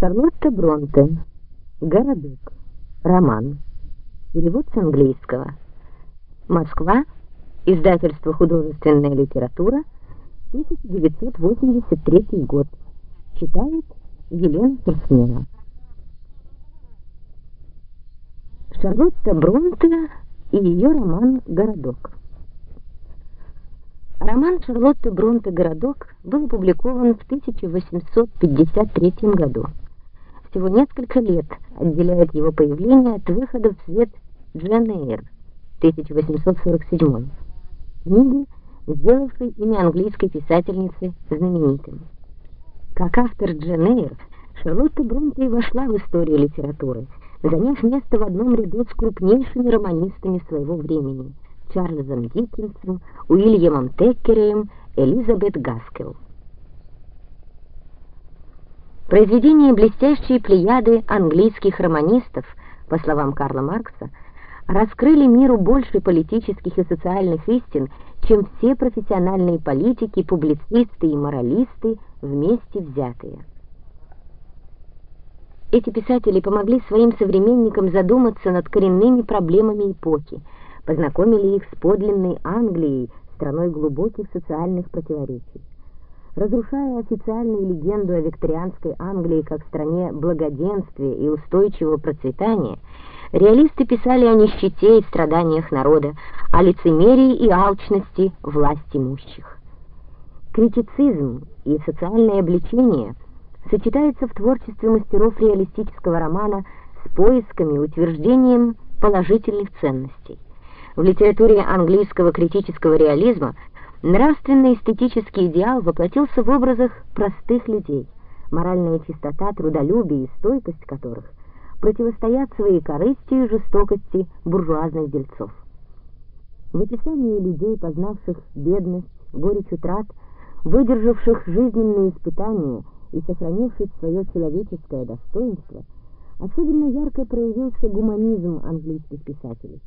Шарлотта Бронте. Городок. Роман. Перевод с английского. Москва. Издательство «Художественная литература», 1983 год. Читает Елена Керснева. Шарлотта Бронте и ее роман «Городок». Роман Шарлотты Бронте «Городок» был опубликован в 1853 году. Всего несколько лет отделяет его появление от выхода в свет Джен Эйр 1847 книги, сделавшей имя английской писательницы знаменитым. Как автор Джен Шарлотта Бронте вошла в историю литературы, заняв место в одном ряду с крупнейшими романистами своего времени – Чарльзом Диккенсом, Уильямом Теккереем, Элизабет Гаскелл. Произведения блестящей плеяды английских романистов, по словам Карла Маркса, раскрыли миру больше политических и социальных истин, чем все профессиональные политики, публицисты и моралисты вместе взятые. Эти писатели помогли своим современникам задуматься над коренными проблемами эпохи, познакомили их с подлинной Англией, страной глубоких социальных противоречий. Разрушая официальную легенду о викторианской Англии как стране благоденствия и устойчивого процветания, реалисты писали о нищете и страданиях народа, о лицемерии и алчности власть имущих. Критицизм и социальное обличение сочетаются в творчестве мастеров реалистического романа с поисками и утверждением положительных ценностей. В литературе английского критического реализма нравственно-эстетический идеал воплотился в образах простых людей, моральная чистота, трудолюбие и стойкость которых противостоят своей корысти и жестокости буржуазных дельцов. В описании людей, познавших бедность, горечь утрат, выдержавших жизненные испытания и сохранивших свое человеческое достоинство, особенно ярко проявился гуманизм английских писателей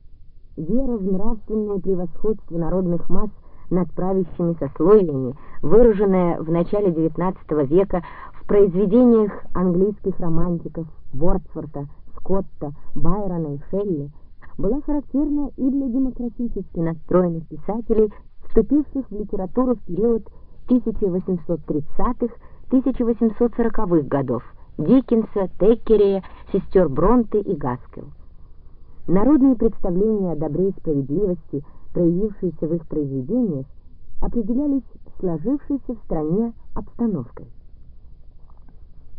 вера в нравственное превосходство народных масс над правящими сословиями, выраженная в начале XIX века в произведениях английских романтиков Вордсворта, Скотта, Байрона и Шелли, была характерна и для демократически настроенных писателей, вступивших в литературу в период 1830-1840-х годов Диккенса, Теккерея, сестер Бронте и Гаскелл. Народные представления о добре и справедливости, проявившиеся в их произведениях, определялись сложившейся в стране обстановкой.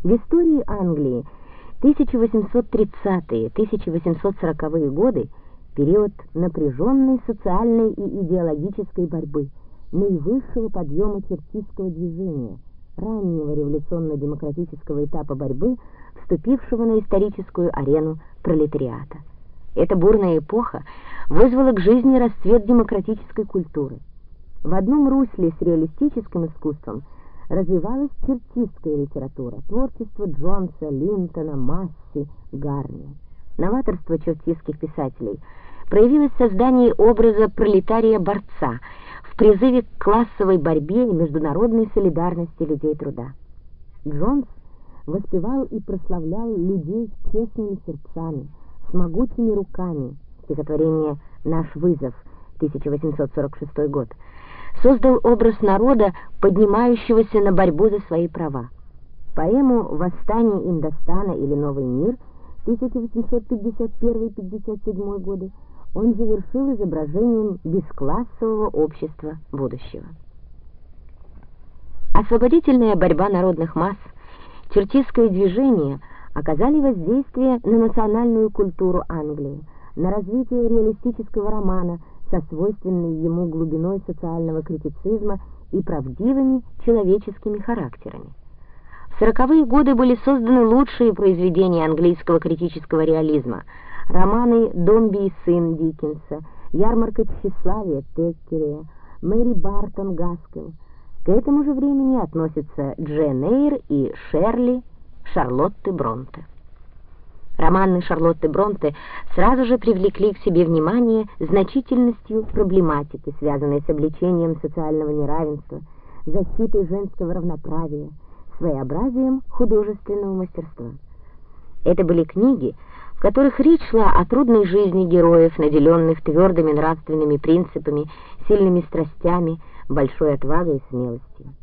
В истории Англии 1830-1840-е годы период напряженной социальной и идеологической борьбы, наивысшего подъема чертистского движения, раннего революционно-демократического этапа борьбы, вступившего на историческую арену пролетариата. Эта бурная эпоха вызвала к жизни расцвет демократической культуры. В одном русле с реалистическим искусством развивалась чертистская литература, творчество Джонса, Линтона, Масси, Гарни. Новаторство чертистских писателей проявилось в создании образа пролетария-борца в призыве к классовой борьбе и международной солидарности людей труда. Джонс воспевал и прославлял людей с честными сердцами, могучими руками, стихотворение «Наш вызов», 1846 год, создал образ народа, поднимающегося на борьбу за свои права. Поэму «Восстание Индостана» или «Новый мир» 1851-57 годы он завершил изображением бесклассового общества будущего. Освободительная борьба народных масс, чертистское движение – оказали воздействие на национальную культуру Англии, на развитие реалистического романа со свойственной ему глубиной социального критицизма и правдивыми человеческими характерами. В сороковые годы были созданы лучшие произведения английского критического реализма, романы «Домби и сын» Диккенса, «Ярмарка тщеславия» Теккерея, «Мэри Бартон» Гаскелл. К этому же времени относятся Джен Эйр и Шерли Шарлотты Бронте. Романы Шарлотты Бронте сразу же привлекли к себе внимание значительностью проблематики, связанной с обличением социального неравенства, защитой женского равноправия, своеобразием художественного мастерства. Это были книги, в которых речь шла о трудной жизни героев, наделенных твердыми нравственными принципами, сильными страстями, большой отвагой и смелостью.